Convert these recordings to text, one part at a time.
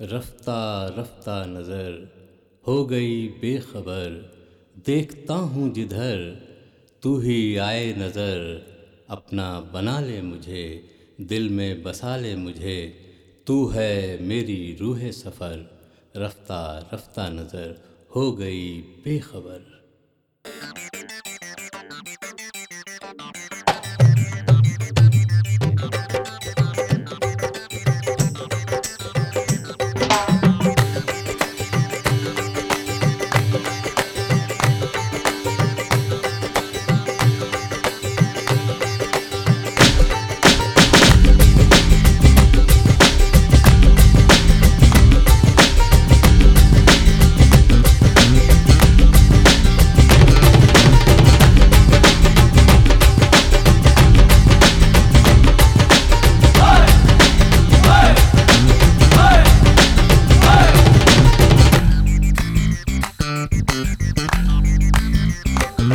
रफ्ता रफ्ता नज़र हो गई बेखबर। देखता हूँ जिधर, तू ही आए नज़र। अपना बना ले मुझे, दिल में बसा ले मुझे। तू है मेरी रूह सफ़र। रफ्ता रफ्ता नज़र हो गई बेखबर।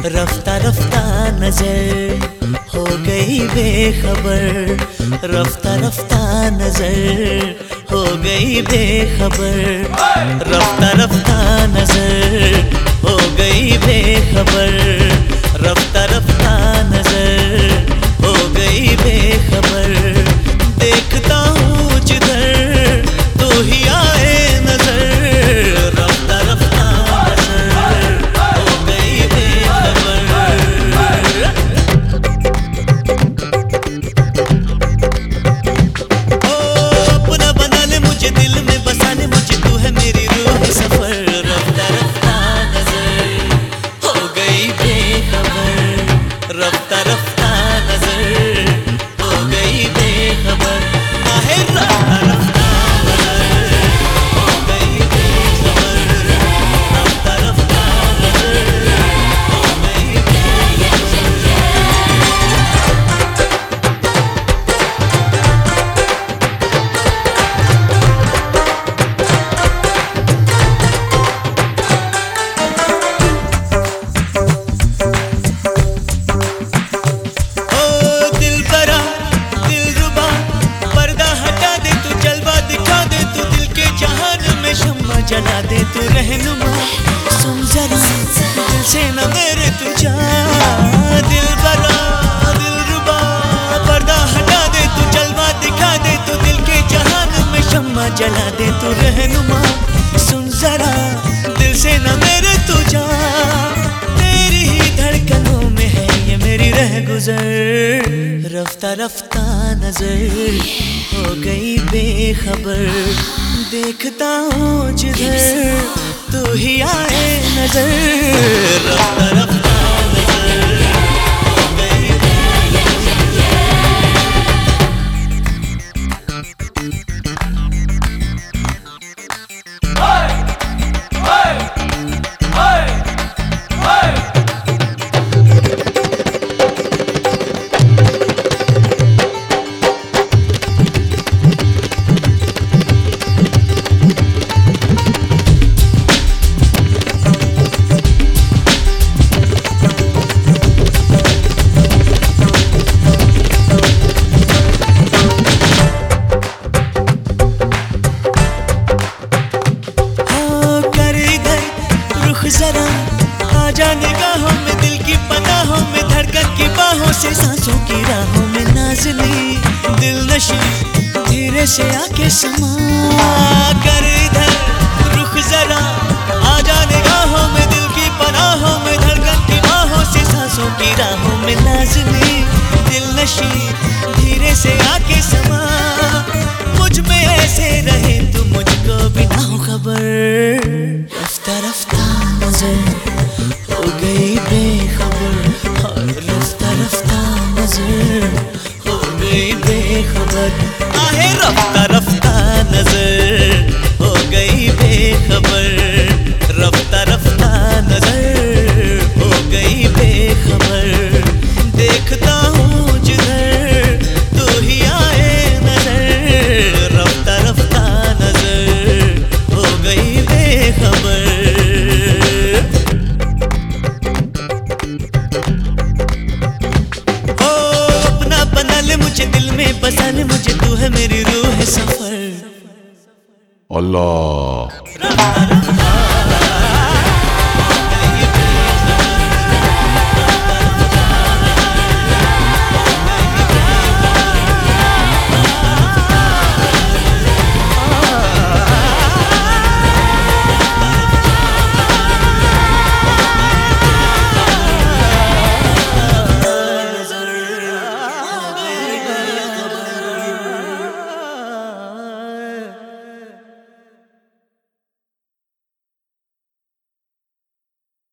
रफ्ता रफ्ता नज़र हो गई बेखबर। रफ्ता रफ्ता नज़र हो गई बेखबर। रफ्ता रफ्ता नज़र हो गई बेखबर। रफ्ता रफ्ता जला दे तू रहनुमा। सुन जरा दिल से न मेरे तू जा। दिल दिल रुबा, पर्दा हटा दे तू, जलवा दिखा दे तू, दिल के जहान में शम्मा जला दे तू रहनुमा। सुन जरा दिल से न मेरे तू जा। तेरी ही धड़कनों में है ये मेरी रह गुजर। रफ्ता रफ्ता नज़र हो गई बेखबर। देखता हूँ जिधर तू ही आए नज़र। रफ्ता रफ्ता निगाहों में दिल की पनाहों में, धड़कन की बाहों से, सांसों की राहों में नाजनी। दिल नशी धीरे से आके समा कर इधर हो गई बेखबर आहे रफ्ता में बसा मुझे तू है मेरी रूह है सफ़र। अल्लाह।